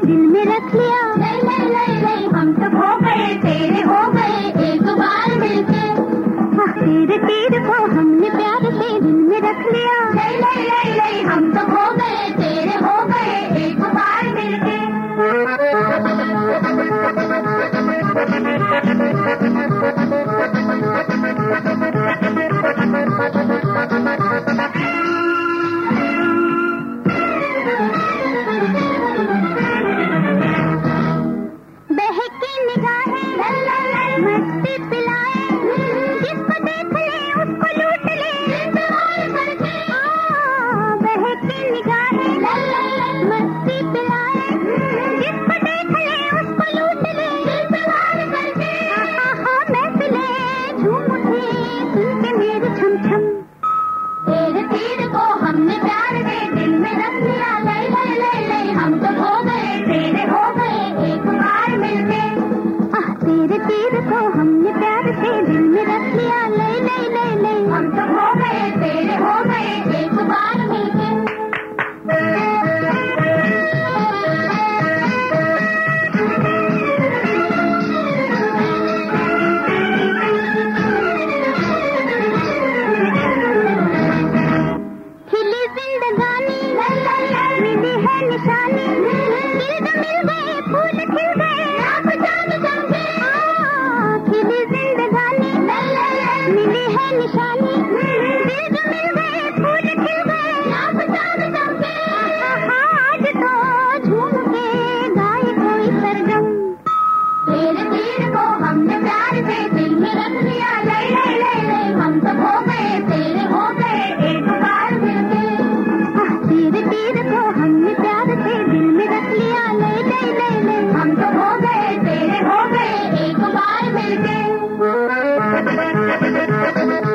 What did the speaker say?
दिल में रख लिया। हाँ, तेरे तीर को हमने प्यार से दिल Thank you.